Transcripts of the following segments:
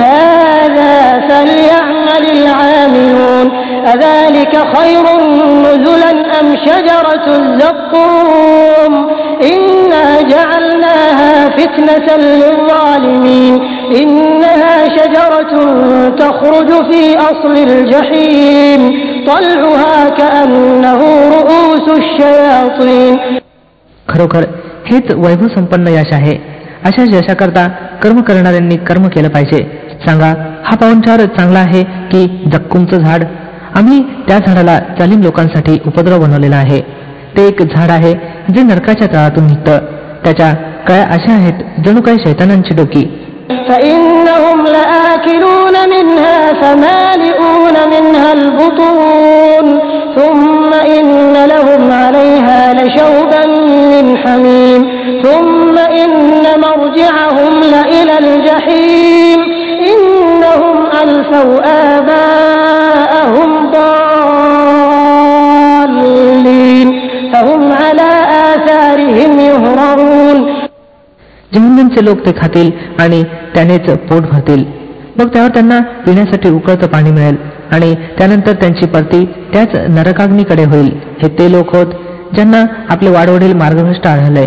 هذا فليعمل العاملون أذلك خير نزلا أم شجرة الزقوم إنا جعلناها فتنة للظالمين إنها شجرة تخرج في أصل الجحيم طلعها كأنه رؤوس الشياطين खरोखर हेच वैभव संपन्न यश आहे अशा यशाकरता कर्म करणाऱ्यांनी कर्म केलं पाहिजे सांगा हा पाहुणचार चांगला आहे की जक्कुमचं झाड आम्ही त्या झाडाला जालिम लोकांसाठी उपद्रव बनवलेला आहे ते एक झाड आहे जे नरकाच्या तळातून निघतं त्याच्या कळ्या अशा आहेत जणू काही शैतानांची डोकी فإنهم لآكلون منها فمالئون منها البطون ثم إن لهم عليها لشوبا من حميم ثم إن مرجعهم لإلى الجحيم إنهم ألفوا آباءهم ضالين فهم على آثارهم يهرعون जहन्नमचे लोक ते खातील आणि त्यानेच पोट भरतील मग त्यावर त्यांना पिण्यासाठी उकळतं पाणी मिळेल आणि त्यानंतर त्यांची परती त्याच नरकाग्नीकडे होईल हे ते लोक होत ज्यांना आपले वाडवडील मार्गभ्रष्ट आढळले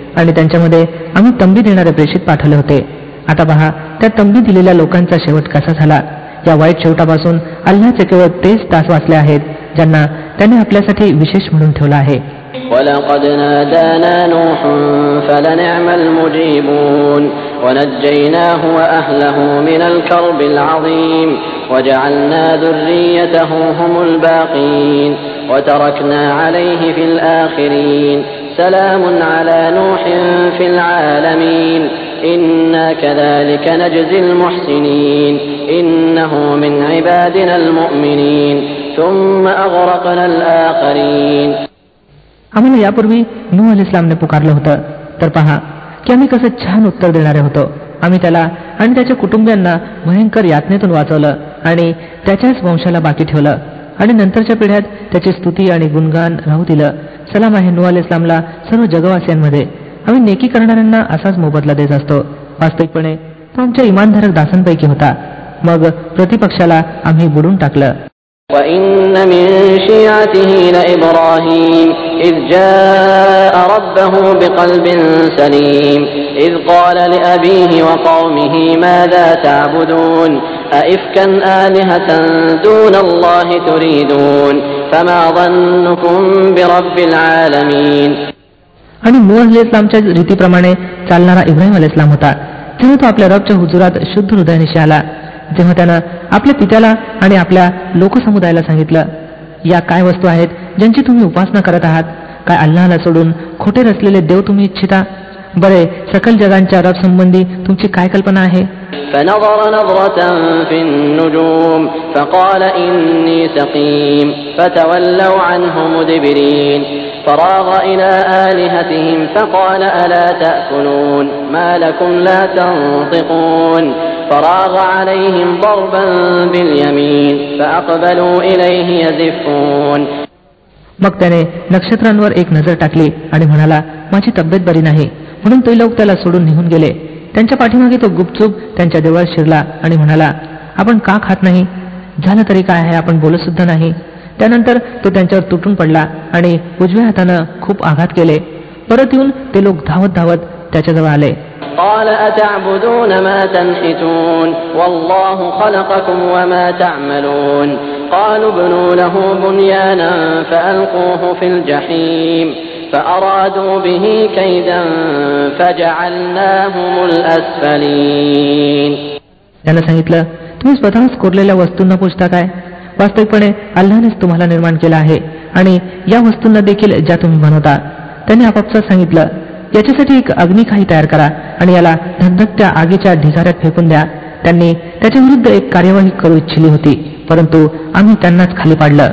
आणि त्यांच्यामध्ये आम्ही तंबी देणारे प्रेषित पाठवले होते. आता पहा त्या तंबी दिलेल्या लोकांचा शेवट कसा झाला? या वाईट शेवटापासून अल्लाचे केवळ तेच तास वाचले आहेत ज्यांना त्याने आपल्यासाठी विशेष म्हणून ठेवला आहे. ولقد نادانا نوح فلنعم المجيبون ونجيناه وأهله من الكرب العظيم وجعلنا ذريته هم الباقين وتركنا عليه في الآخرين سلام على نوح في العالمين إنا كذلك نجزي المحسنين إنه من عبادنا المؤمنين ثم أغرقنا الآخرين आम्हाला यापूर्वी नूह अल इस्लामने पुकारलं होतं तर पहा की आम्ही कसं छान उत्तर देणारे होतो आम्ही त्याला आणि त्याच्या कुटुंबियांना भयंकर यातनेतून वाचवलं आणि त्याच्याच वंशाला बाकी ठेवलं आणि नंतरच्या पिढ्यात त्याची स्तुती आणि गुणगान राहू दिलं सलाम आहे नू अल इस्लामला सर्व जगवासियांमध्ये आम्ही नेकी करणाऱ्यांना असाच मोबदला देत असतो वास्तविकपणे तो आमच्या इमानधारक दासांपैकी होता मग प्रतिपक्षाला आम्ही बुडून टाकलं وإن من شيعته لإبراهيم إذ جاء ربه بقلب سليم إذ قال لأبيه وقومه ماذا تعبدون أئفكا آلهة دون الله تريدون فما ظنكم برب العالمين आणि नूह अल इस्लामच्या रीतीप्रमाणे चालणारा इब्राहिम अल इस्लाम होता जेव्हा तो आपल्या रबच्या हुजुरात शुद्ध हृदयानिशी आला जेव्हा त्यानं आपल्या पित्याला आणि आपल्या लोकसमुदायाला सांगितलं या काय वस्तू आहेत ज्यांची तुम्ही उपासना करत आहात काय अल्लाहला सोडून खोटे रचलेले देव तुम्ही इच्छिता बरे सकल जगांच्या रब संबंधी तुमची काय कल्पना आहे فنظر نظرة في النجوم فقال إني سقيم فتولوا عنه مدبرين فراغ إلى آلهتهم فقال ألا تأكلون ما لكم لا تنطقون فراغ عليهم ضربا باليمين فأقبلوا إليه يزفون मग त्याने नक्षत्रांवर एक नजर टाकली आणि म्हणाला माझी तब्येत बरी नाही म्हणून ते लोक त्याला सोडून निघून गेले त्यांच्या पाठीमागे तो गुपचूप त्यांच्या देवळात शिरला आणि म्हणाला आपण का खात नाही झालं तरी काय आहे आपण बोलत सुद्धा नाही त्यानंतर तो त्यांच्यावर तुटून पडला आणि उजव्या हातानं खूप आघात केले परत येऊन ते लोक धावत धावत त्याच्याजवळ आले قال أتعبدون ما تنحتون والله خلقكم وما تعملون قالوا ابنوا له بنيانا فألقوه في الجحيم فأرادوا به كيدا فجعلناهم الأسفلين त्यानं सांगितलं तुम्ही स्वतःच कोरलेल्या वस्तूंना पूजता काय वास्तविकपणे अल्लानेच तुम्हाला निर्माण केलं आहे आणि या वस्तूंना देखील ज्या तुम्ही बनवता त्याने आपापसात सांगितलं याच्यासाठी एक अग्निखाई तयार करा आणि याला धगधगत्या आगीच्या ढिगाऱ्यात फेकून द्या त्यांनी त्याच्या विरुद्ध एक कार्यवाही करू इच्छिली होती परंतु आम्ही त्यांनाच खाली पाडलं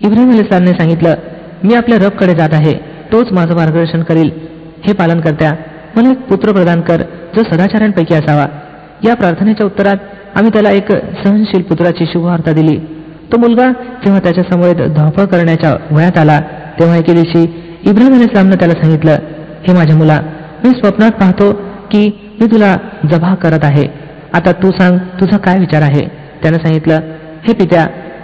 इब्राहिम अलीस्लामने सांगितलं मी आपल्या रबकडे जात आहे तोच माझं मार्गदर्शन करील. हे पालन करत्या मला एक पुत्र प्रदान कर जो सदाचारांपैकी असावा. या प्रार्थनेच्या उत्तरात आम्ही त्याला एक सहनशील पुत्राची शुभवार्ता दिली. तो मुलगा जेव्हा त्याच्यासमोर धावपळ करण्याच्या वयात आला तेव्हा एके दिवशी इब्राहिम अलीस्लामनं त्याला सांगितलं हे माझ्या मुला मी स्वप्नात पाहतो की मी तुला जबा करत आहे. आता तू सांग तुझा काय विचार आहे? त्यानं सांगितलं हे पित्या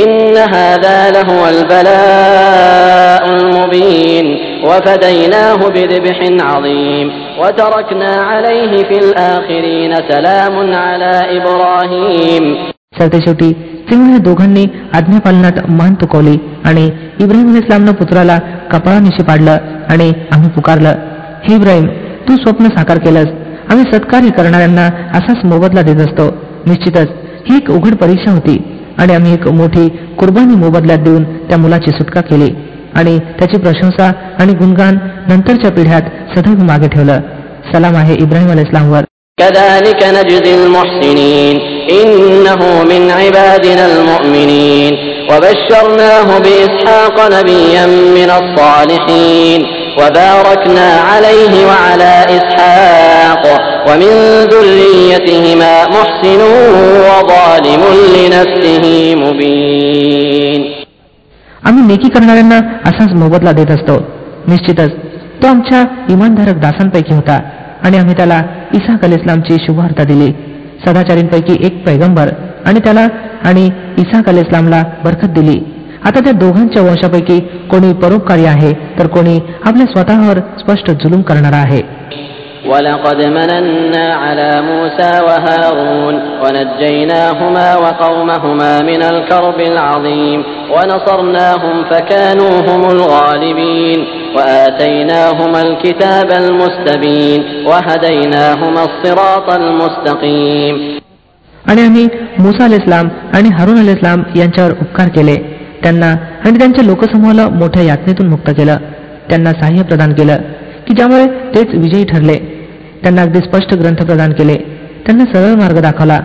إن هذا لهو البلاء المبين وفديناه بذبح عظيم وتركنا عليه في الآخرين سلام على إبراهيم सरतेशेवटी तेव्हा या दोघांनी आज्ञापालनात मान तुकवली आणि इब्राहिम इस्लामनं पुत्राला कपाळानिशी पाडलं आणि आम्ही पुकारलं हे इब्राहिम तू स्वप्न साकार केलंस आम्ही सत्कार्य करणाऱ्यांना असाच मोबदला देत असतो निश्चितच ही एक उघड परीक्षा होती आणि आम्ही एक मोठी कुर्बानी मोबदल्यात देऊन त्या मुलाची सुटका केली आणि त्याची प्रशंसा आणि गुणगान नंतरच्या पिढ्यात सदैव मागे ठेवलं सलाम आहे इब्राहिम अल इस्लामवर كذلك نجزي المحسنين إنه من عبادنا المؤمنين وبشرناه بإسحاق نبيا من الصالحين وباركنا عليه وعلى إسحاق ومن ذريتهما محسن आम्ही नेकी करणाऱ्यांना असाच मोबदला देत असतो. निश्चितच तो आमच्या इमानधारक दासांपैकी होता आणि आम्ही त्याला इसा अल इस्लामची शुभवार्ता दिली. सदाचारींपैकी एक पैगंबर आणि त्याला आणि इसाक अल इस्लामला बरकत दिली. आता त्या दोघांच्या वंशापैकी कोणी परोपकारी आहे तर कोणी आपल्या स्वतःवर स्पष्ट जुलूम करणारा आहे. ولقد مننا على موسى وهارون ونجيناهما وقومهما من الكرب العظيم ونصرناهم فكانوا هم الغالبين وآتيناهما الكتاب المستبين وهديناهما الصراط المستقيم आणि आम्ही मुसा अल इस्लाम आणि हारून अल इस्लाम यांच्यावर उपकार केले त्यांना आणि त्यांच्या लोकसमूहाला मोठ्या यातनेतून मुक्त केलं त्यांना सहाय्य प्रदान केलं की ज्यामुळे तेच विजयी ठरले. त्यांना अगदी स्पष्ट ग्रंथ प्रदान केले. त्यांना सरळ मार्ग दाखवला.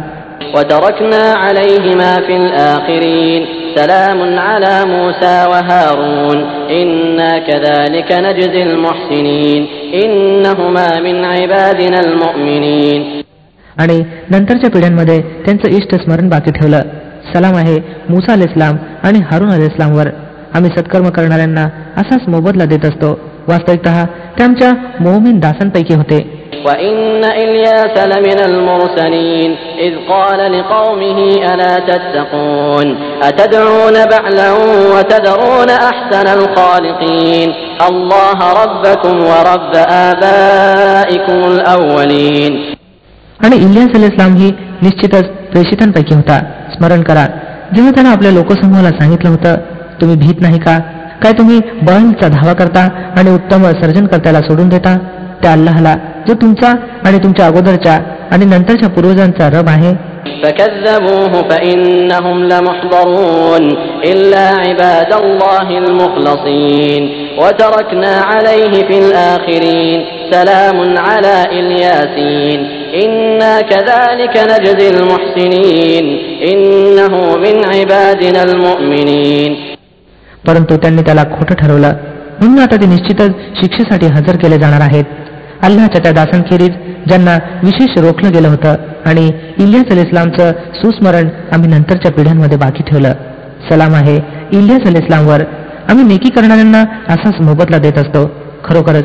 आणि नंतरच्या पिढ्यांमध्ये त्यांचं इष्ट स्मरण बाकी ठेवलं. सलाम आहे मुसा अल इस्लाम आणि हारून अल इस्लामवर आम्ही सत्कर्म करणाऱ्यांना असाच मोबदला देत असतो. वास्तविकत त्यांच्या आमच्या दासांपैकी होते. आणि इलियास अलिस्लाम ही निश्चितच प्रेषितांपैकी होता. स्मरण करा जेव्हा त्यानं आपल्या लोकसमूहाला सांगितलं होतं तुम्ही भीत नाही का? काय तुम्ही बळचा धावा करता आणि उत्तम सर्जनकर्त्याला सोडून देता? त्या अल्लाहला जो तुमचा आणि तुमच्या अगोदरच्या आणि नंतरच्या पूर्वजांचा रब आहे. परंतु त्यांनी त्याला खोटं ठरवलं. म्हणून आता ते निश्चितच शिक्षेसाठी हजर केले जाणार आहेत. अल्लाच्या त्या दासांखेरीज ज्यांना विशेष रोखलं गेलं होतं आणि इलियास अल इस्लामचं सुस्मरण आम्ही नंतरच्या पिढ्यांमध्ये बाकी ठेवलं. सलाम आहे इलियास अल इस्लामवर आम्ही नेकी करणाऱ्यांना असाच मोबदला देत असतो. खरोखरच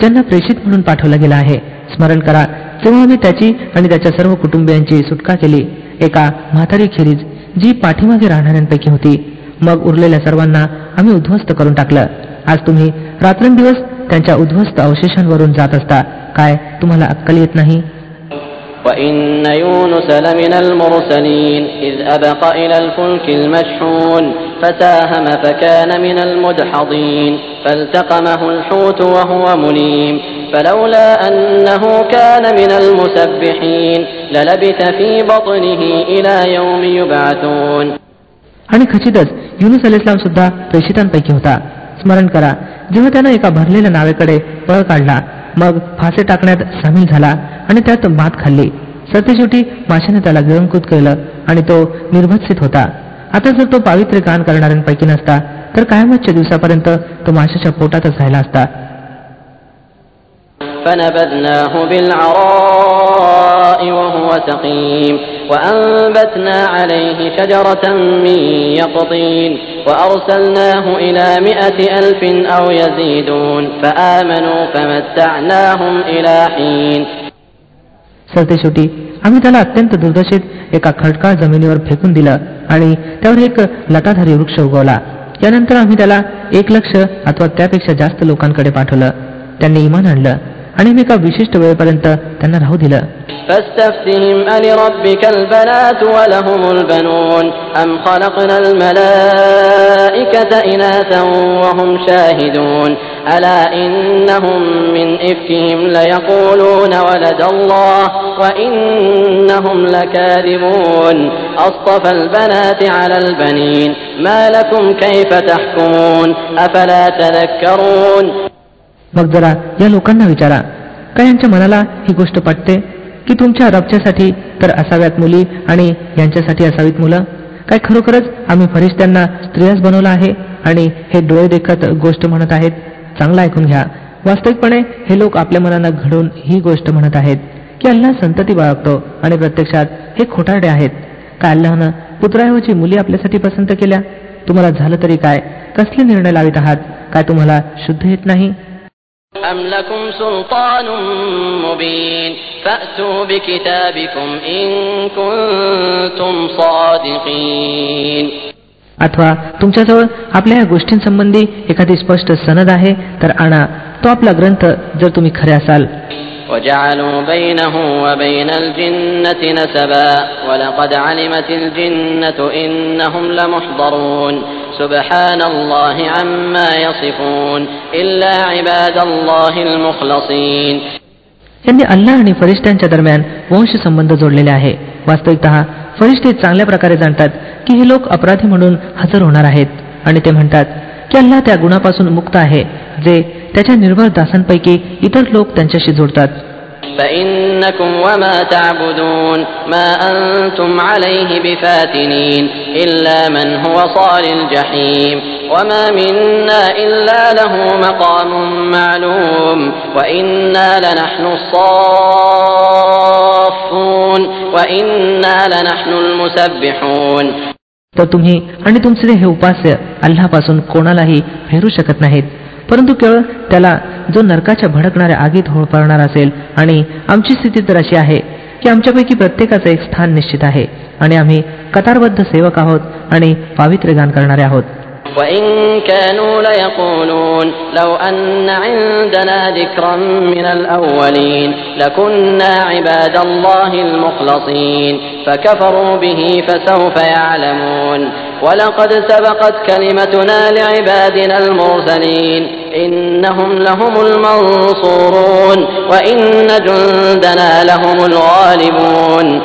ज्यांना प्रेषित म्हणून पाठवला गेला आहे. स्मरण करा तेव्हा आम्ही त्याची आणि त्याच्या सर्व कुटुंबियांची सुटका केली. एका म्हातारी खेरीज जी पाठीमागे राहणाऱ्यांपैकी होती. मग उरलेल्या सर्वांना आम्ही उद्ध्वस्त करून टाकलं. आज तुम्ही रात्रंदिवस त्यांच्या उद्ध्वस्त अवशेषांवरून जात असता. काय तुम्हाला अक्कल येत नाही? وإن يونس لمن المرسلين إذ أبق إلى الفلك المشحون فساهم فكان من المدحضين فالتقمه الحوت وهو مليم فلولا أنه كان من المسبحين للبث في بطنه إلى يوم يبعثون आणि खचितच युनुस अल इस्लाम सुद्धा प्रेषितांपैकी होता स्मरण करा जेव्हा त्यानं एका भरलेल्या नावेकडे पळ काढला मग फासे टाकण्यात सामील झाला आणि त्यात मात खाल्ली सरतेशेवटी माशाने त्याला गिळंकृत केलं आणि तो निर्भत्सित होता आता जर तो पावित्र्य गान करणाऱ्यांपैकी नसता तर कायमतच्या दिवसापर्यंत तो माशाच्या पोटातच राहिला असता فنبذناه بالعراء وهو سقيم وأنبتنا عليه شجرة من يقطين وأرسلناه إلى مائة ألف أو يزيدون فآمنوا فمتعناهم إلى حين सरतेशेवटी आम्ही त्याला अत्यंत दुर्दशेत एका खडकाळ जमिनीवर फेकून दिलं आणि त्यावर एक लटाधारी वृक्ष उगवला. यानंतर आम्ही त्याला एक लक्ष अथवा त्यापेक्षा जास्त लोकांकडे पाठवलं. त्यांनी इमान आणलं. आणि मी एका विशिष्ट वेळेपर्यंत त्यांना राहू दिलं فاستفتهم ألربك البنات ولهم البنون أم خلقنا الملائكة إناثا وهم شاهدون ألا إنهم من إفكهم ليقولون ولد الله وإنهم لكاذبون أصطفى البنات على البنين ما لكم كيف تحكمون أفلا تذكرون मग जरा या लोकांना विचारा. काय यांच्या मनाला ही गोष्ट पटते? की तुमच्या रबच्यासाठी तर असाव्यात मुली आणि यांच्यासाठी असावीत मुलं? काय खरोखरच आम्ही फरिश्त्यांना स्त्रियाच बनवलं आहे आणि हे डोळे देखत गोष्ट म्हणत आहेत? चांगला ऐकून घ्या. वास्तविकपणे हे लोक आपल्या मनानं घडून ही गोष्ट म्हणत आहेत की अल्लाह संतती बाळगतो आणि प्रत्यक्षात हे खोटारडे आहेत. काय अल्लाहनं पुत्राऐवजी मुली आपल्यासाठी पसंत केल्या? तुम्हाला झालं तरी काय? कसले निर्णय लावित आहात? काय तुम्हाला शुद्ध येत नाही? أم لكم سلطان مبين فأتوا بكتابكم إن كنتم صادقين अथवा तुमच्याजवळ आपल्या या गोष्टींसंबंधी एखादी स्पष्ट सनद आहे तर आणा तो आपला ग्रंथ जर तुम्ही खरे असाल وجعلوا بينه وبين الجنة نسبا ولقد علمت الجنة إنهم لمحضرون سبحان الله عما يصفون إلا عباد الله المخلصين यांनी अल्लाह आणि फरिश्त्यांच्या दरम्यान वंश संबंध जोडलेले आहे वास्तविकत फरिश्ते चांगल्या प्रकारे जाणतात की हे लोक अपराधी म्हणून हजर होणार आहेत आणि ते म्हणतात की अल्लाह त्या गुणापासून मुक्त आहे जे त्याच्या निर्भर दासांपैकी इतर लोक त्यांच्याशी जोडतात فإنكم وما تعبدون ما أنتم عليه بفاتنين إلا من هو صال الجحيم وما منا إلا له مقام معلوم وإنا لنحن الصافون وإنا لنحن المسبحون तर तुम्ही आणि तुमचे हे उपास्य अल्लापासून कोणालाही फेरू शकत नाहीत परंतु केवळ त्याला जो नरकाच्या भडकणाऱ्या आगीत होळपाळणार असेल आणि आमची स्थिती तर अशी आहे की आमच्यापैकी प्रत्येकाचं एक स्थान निश्चित आहे आणि आम्ही कतारबद्ध सेवक आहोत आणि पावित्र्य गान करणारे आहोत. وإن كانوا ليقولون لو أن عندنا ذكرا من الأولين لكنا عباد الله المخلصين فكفروا به فسوف يعلمون ولقد سبقت كلمتنا لعبادنا المرسلين إنهم لهم المنصورون وإن جندنا لهم الغالبون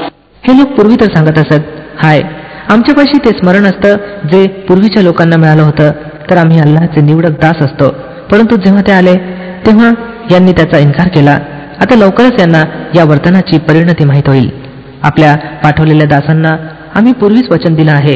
हे लोक पूर्वी तर सांगत असत हाय आमच्यापाशी ते स्मरण असतं जे पूर्वीच्या लोकांना मिळालं होतं. तर आम्ही अल्लाचे निवडक दास असतो. परंतु जेव्हा ते आले तेव्हा यांनी त्याचा इन्कार केला. आता लवकरच यांना या वर्तनाची परिणती माहीत होईल. आपल्या पाठवलेल्या दासांना आम्ही पूर्वीच वचन दिलं आहे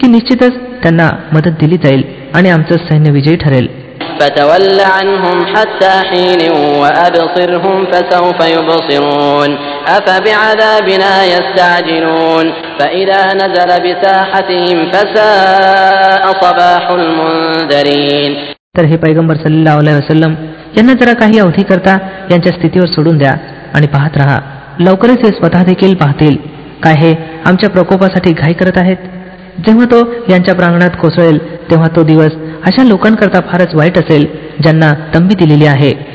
की निश्चितच त्यांना मदत दिली जाईल आणि आमचं सैन्य विजयी ठरेल. فتول عنهم حتى حين وأبصرهم فسوف يبصرون أفبعذابنا يستعجلون فإذا نزل بساحتهم فساء صباح المنذرين तर हे पैगंबर सल्लल्लाहु अलैहि वसल्लम यांना जरा काही अवधी करता यांच्या स्थितीवर सोडून द्या आणि पाहत राहा लवकरच हे स्वतः देखील पाहतील काय हे आमच्या प्रकोपासाठी घाई करत आहेत जेव्हा तो यांच्या प्रांगणात कोसळेल तेव्हा तो दिवस अशा लोकांकरता फारच वाईट असेल ज्यांना तंबी दिलेली आहे.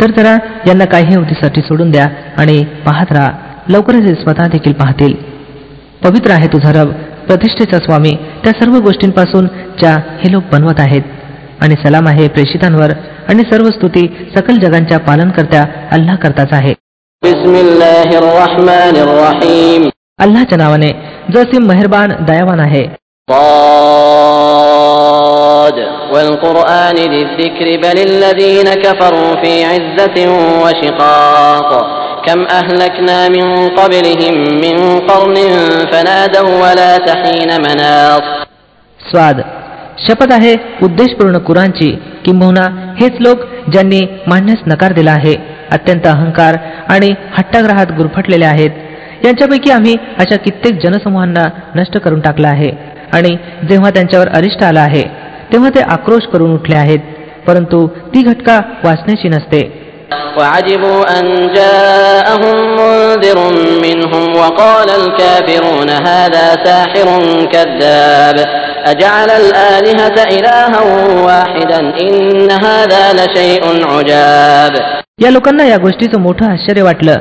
तर जरा यांना काही होतीसाठी सोडून द्या आणि पाहत राहा. लवकरच स्वतः देखील पाहतील. पवित्र आहे तुझा रब. प्रतिष्ठेचा स्वामी त्या सर्व गोष्टींपासून ज्या हे लोक बनवत आहेत आणि सलाम आहे प्रेषितांवर आणि सर्व स्तुती सकल जगांच्या पालनकर्त्या अल्लाह करताच आहे بسم الله الرحمن الرحيم अल्लाच्या नावाने जो असीम मेहरबान दयावान आहे صاد والقرآن ذي الذكر بل الذين كفروا في عزة وشقاق كم أهلكنا من قبلهم من قرن فنادوا ولا تحين مناص स्वाद शपथ आहे उद्देशपूर्ण कुरांची किंबहुना हेच लोक ज्यांनी मांडण्यास नकार दिला आहे अत्यंत अहंकार आणि हट्टाग्रहात गुरफटलेले आहेत यांच्यापैकी आम्ही अशा कित्येक जनसमूहांना नष्ट करून टाकला आहे आणि जेव्हा त्यांच्यावर अरिष्ट आला आहे तेव्हा ते आक्रोश करून उठले आहेत परंतु ती घटका वाचण्याची नसते وعجبوا أن جاءهم منذر منهم وقال الكافرون هذا ساحر كذاب أجعل الآلهة إلها واحدا إن هذا لشيء عجاب या लोकांना या गोष्टीचं मोठं आश्चर्य वाटलं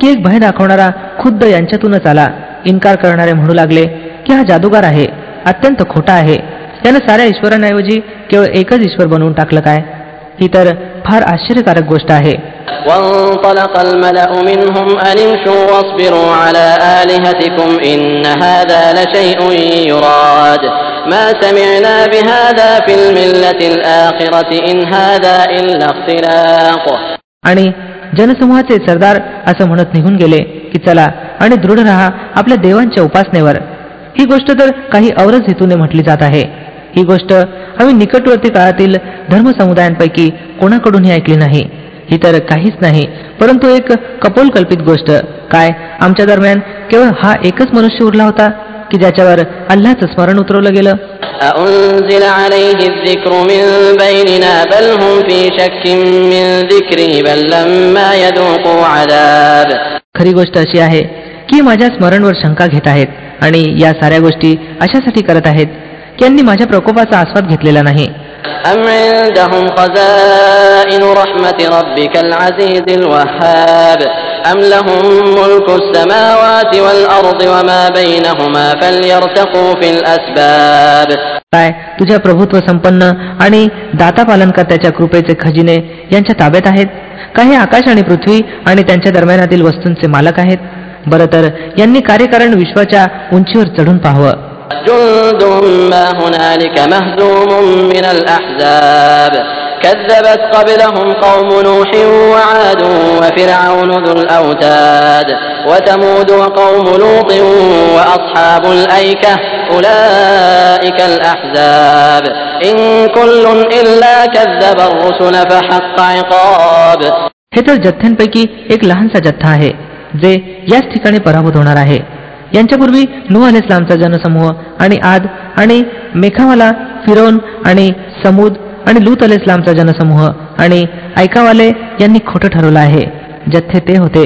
की एक भय दाखवणारा खुद्द यांच्यातूनच आला इन्कार करणारे म्हणू लागले की हा जादूगार आहे अत्यंत खोटा आहे त्यानं साऱ्या ईश्वरांऐवजी केवळ एकच ईश्वर बनवून टाकलं काय ही तर फार आश्चर्यकारक गोष्ट आहे. आणि जनसमूहाचे सरदार असं म्हणत निघून गेले की चला आणि दृढ रहा आपल्या देवांच्या उपासनेवर. ही गोष्ट तर काही औरच हेतूने म्हटली जात आहे. ही गोष्ट आम्ही निकटवर्ती काळातील धर्म समुदायांपैकी कोणाकडूनही ऐकली नाही. ही तर काहीच नाही परंतु एक कपोलकल्पित गोष्ट. काय? आमच्या दरम्यान केवळ हा एकच मनुष्य उरला होता की ज्याच्यावर अल्लाचं स्मरण उतरवलं गेलं? खरी गोष्ट अशी आहे की माझ्या स्मरणवर शंका घेत आहेत आणि या साऱ्या गोष्टी अशासाठी करत आहेत यांनी माझ्या प्रकोपाचा आस्वाद घेतलेला नाही. काय तुझ्या प्रभुत्व संपन्न आणि दाता पालनकर्त्याच्या कृपेचे खजिने यांच्या ताब्यात आहेत. काही आकाश आणि पृथ्वी आणि त्यांच्या दरम्यानातील वस्तूंचे मालक आहेत. बरं तर यांनी कार्यकारण विश्वाच्या उंचीवर चढून पाहावं. جند ما هنالك مهزوم من الأحزاب كذبت قبلهم قوم نوح وعاد وفرعون ذو الأوتاد وثمود وقوم لوط وأصحاب الأيكة أولئك الأحزاب إن كل إلا كذب الرسل فحق عقاب हे तर जथ्थ्यांपैकी एक लहानसा जथ्था आहे जे याच ठिकाणी पराभूत होणार आहे यांच्यापूर्वी नूह अल इस्लामचा जनसमूह आणि आद आणि मेखावाला फिरोन आणि समूद आणि लूत अल इस्लामचा जनसमूह आणि ऐकावाले यांनी खोटं ठरवलं आहे जथ्थे ते होते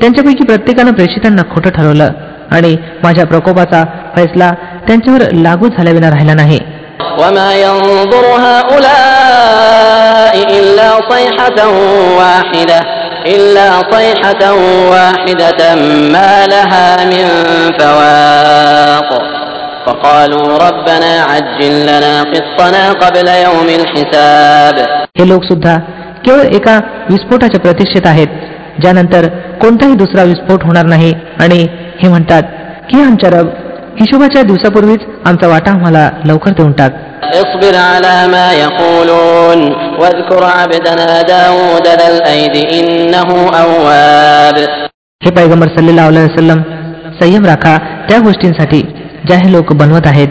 त्यांच्यापैकी प्रत्येकानं प्रेषितांना खोटं ठरवलं आणि माझ्या प्रकोपाचा फैसला त्यांच्यावर लागू झाल्याविना राहिला नाही وما ينظر هؤلاء إلا صيحة واحدة إلا صيحة واحدة ما لها من فواق فقالوا ربنا عجل لنا قسطنا قبل يوم الحساب हे लोक सुद्धा केवळ एका विस्फोटाच्या प्रतीक्षेत आहेत ज्यानंतर कोणताही दुसरा विस्फोट होणार नाही आणि हे म्हणतात की आमच्या रब हिशोबाच्या दिवसापूर्वीच आमचा वाटा आम्हाला लवकर देऊन टाक. हे पैगंबर सल्लेला सल्लम संयम राखा त्या गोष्टींसाठी ज्या हे लोक बनवत आहेत.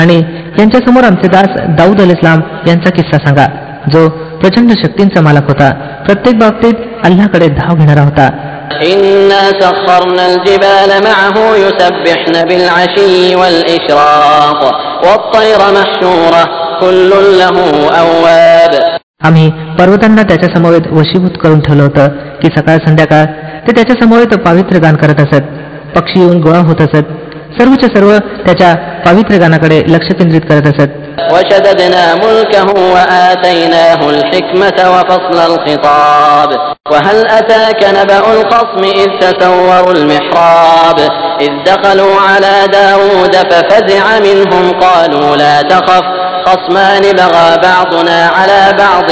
आणि यांच्यासमोर आमचे दास दाऊद अल इस्लाम यांचा किस्सा सांगा जो प्रचंड शक्तींचा मालक होता. प्रत्येक बाबतीत अल्लाकडे धाव घेणारा होता. إنا سخرنا الجبال معه يسبحن بالعشي والإشراق والطير محشورة كل له أواب आम्ही पर्वतांना त्याच्या समवेत वशीभूत करून ठेवलं होतं की सकाळ संध्याकाळ ते त्याच्या समवेत पावित्र्य गान करत असत पक्षी येऊन गोळा होत असत सर्वच्या सर्व त्याच्या पावित्र्य गानाकडे लक्ष केंद्रित करत असत وشددنا ملكه وآتيناه الحكمة وفصل الخطاب. وهل أتاك نبأ الخصم إذ تسوروا المحراب؟ إذ دخلوا على داود ففزع منهم قالوا لا تخف خصمان بغى بعضنا على بعض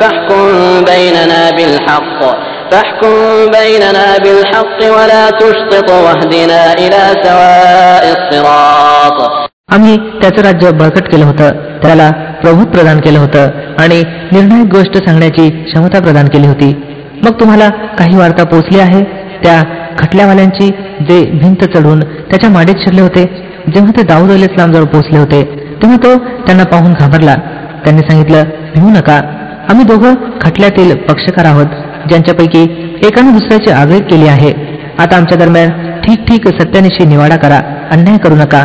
فاحكم بيننا بالحق. فاحكم بيننا بالحق ولا تشطط واهدنا إلى سواء الصراط. आम्ही त्याचं राज्य बळकट केलं होतं. त्याला प्रभू प्रदान केलं होतं आणि निर्णायक गोष्ट सांगण्याची क्षमता प्रदान केली होती. मग तुम्हाला काही वार्ता पोचली आहे? त्या खटल्यावाल्यांची जे भिंत चढून त्याच्या माडीत शिरले होते जेव्हा ते दाऊद अल इस्लामजवळ पोचले होते तेव्हा तो त्यांना पाहून घाबरला. त्यांनी सांगितलं भिवू नका. आम्ही दोघं खटल्यातील पक्षकार आहोत ज्यांच्यापैकी एकाने दुसऱ्याची आगळीक केली आहे. आता आमच्या दरम्यान ठीक ठीक सत्यानिशी निवाडा करा. अन्याय करू नका.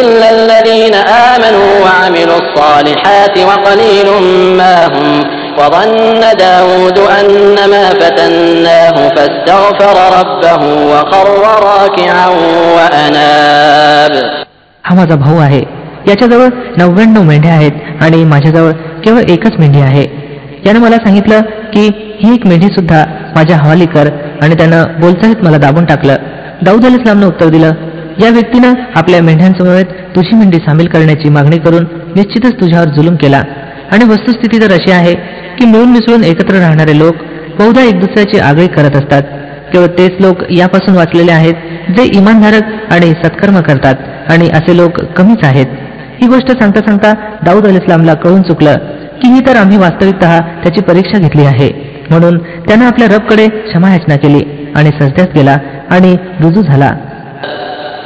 إلا الذين آمنوا وعملوا الصالحات وقليل ما هم وظن داود أنما فتناه فاستغفر ربه وخر راكعا وأناب हा माझा भाऊ आहे याच्याजवळ नव्याण्णव मेंढ्या आहेत आणि माझ्याजवळ केवळ एकच मेंढी आहे यानं मला सांगितलं की ही एक मेंढी सुद्धा माझ्या हवाली कर आणि त्यानं बोलचालीत मला दाबून टाकलं दाऊद अल इस्लामनं उत्तर दिलं या व्यक्तीनं आपल्या मेंढ्यांसमवेत तुझी मेंढी सामील करण्याची मागणी करून निश्चितच तुझ्यावर जुलूम केला. आणि वस्तुस्थिती तर अशी आहे की मिळून मिसळून एकत्र राहणारे लोक बहुधा एक दुसऱ्याची आगळी करत असतात. केवळ तेच लोक यापासून वाचलेले आहेत जे इमानधारक आणि सत्कर्म करतात आणि असे लोक कमीच आहेत. ही गोष्ट सांगता सांगता दाऊद अल इस्लामला कळून चुकलं की ही तर आम्ही वास्तविकत त्याची परीक्षा घेतली आहे. म्हणून त्यानं आपल्या रबकडे क्षमायाचना केली आणि सजद्यात गेला आणि रुजू झाला.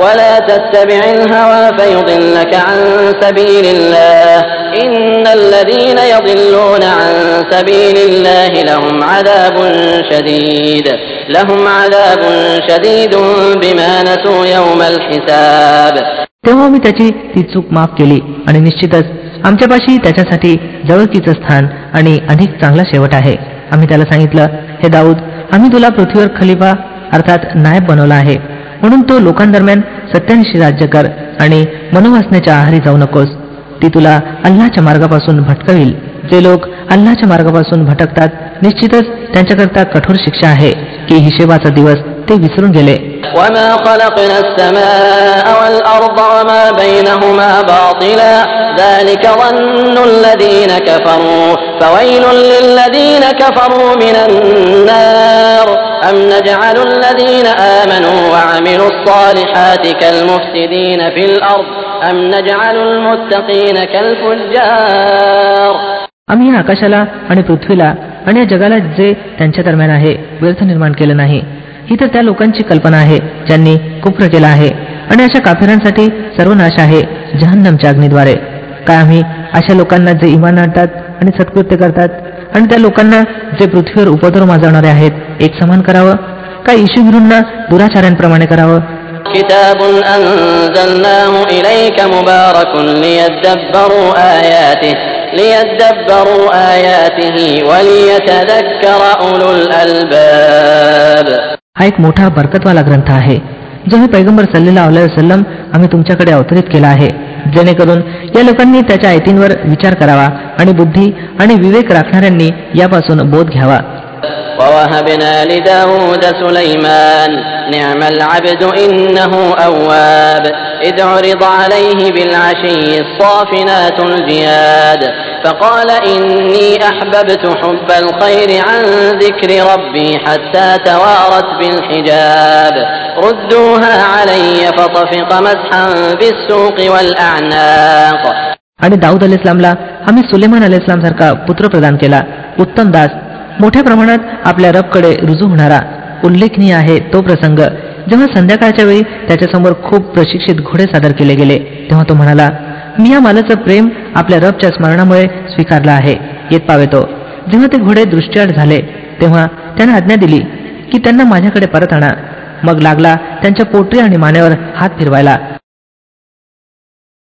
ولا تتبع الهوى فيضلك عن سبيل الله إن الذين يضلون عن سبيل الله لهم عذاب شديد لهم عذاب شديد بما نسوا يوم الحساب तेव्हा मी त्याची ती चूक माफ केली आणि निश्चितच आमच्यापाशी त्याच्यासाठी जवळकीचं स्थान आणि अधिक चांगला शेवट आहे आम्ही त्याला सांगितलं हे दाऊद आम्ही तुला पृथ्वीवर खलिफा अर्थात नायब बनवला आहे म्हणून तो लोकांदरम्यान सत्यानिशी राज्य कर आणि मनोवासनेच्या आहारी जाऊ नकोस. ती तुला अल्लाच्या मार्गापासून भटकविल. जे लोक अल्लाच्या मार्गापासून भटकतात निश्चितच त्यांच्याकरता कठोर शिक्षा आहे की हिशेबाचा दिवस ते विसरून गेले. وما خلقنا السماء والأرض وما بينهما باطلا ذلك ظن الذين كفروا فويل للذين كفروا من النار أم نجعل الذين آمنوا وعملوا الصالحات كالمفسدين في الأرض أم نجعل المتقين كالفجار आम्ही या आकाशाला आणि पृथ्वीला आणि या जगाला जे त्यांच्या दरम्यान आहे व्यर्थ निर्माण केलं नाही ही तर त्या लोकांची कल्पना आहे ज्यांनी कुप्र केला आहे आणि अशा काफिरांसाठी सर्वनाश आहे जहन्नमच्या अग्नीद्वारे काय आम्ही अशा लोकांना जे इमान आणतात आणि सत्कृत्य करतात आणि त्या लोकांना जे पृथ्वीवर उपद्रव माजवणारे आहेत एक समान करावं का ईशुगिरूंना दुराचार्यांप्रमाणे करावं كتاب أنزلناه إليك مبارك ليدبروا آياته ليدبروا آياته وليتذكر أولو الألباب हा एक मोठा बरकतवाला ग्रंथ आहे जो हे पैगंबर सल्लेला वसलम आम्ही तुमच्याकडे अवतरित केला आहे. जेणेकरून या लोकांनी त्याच्या आयतींवर विचार करावा आणि बुद्धी आणि विवेक राखणाऱ्यांनी यापासून बोध घ्यावा. ووهبنا لداود سليمان نعم العبد إنه أواب إذ عرض عليه بالعشي الصافنات الجياد فقال إني أحببت حب الخير عن ذكر ربي حتى توارت بالحجاب ردوها علي فطفق مسحا بالسوق والأعناق आणि दाऊद अल इस्लामला आम्ही सुलेमान अल इस्लाम सारखा पुत्र प्रदान केला उत्तम दास मोठ्या प्रमाणात आपल्या रबकडे रुजू होणारा उल्लेखनीय आहे तो प्रसंग. जेव्हा संध्याकाळच्या वेळी त्याच्यासमोर खूप प्रशिक्षित घोडे सादर केले गेले तेव्हा तो म्हणाला मी या मालाचं प्रेम आपल्या रबच्या स्मरणामुळे स्वीकारलं आहे. येत पावेतो जेव्हा ते घोडे दृष्ट्याड झाले तेव्हा त्यांना आज्ञा दिली की त्यांना माझ्याकडे परत आणा. मग लागला त्यांच्या पोटरी आणि मानेवर हात फिरवायला.